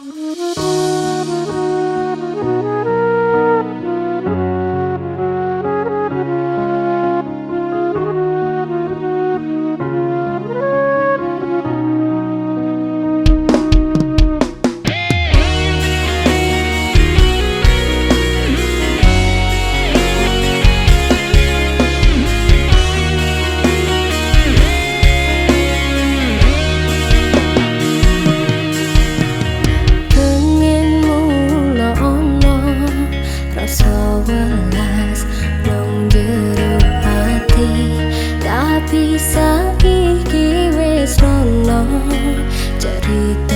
Música iki wis rono cerita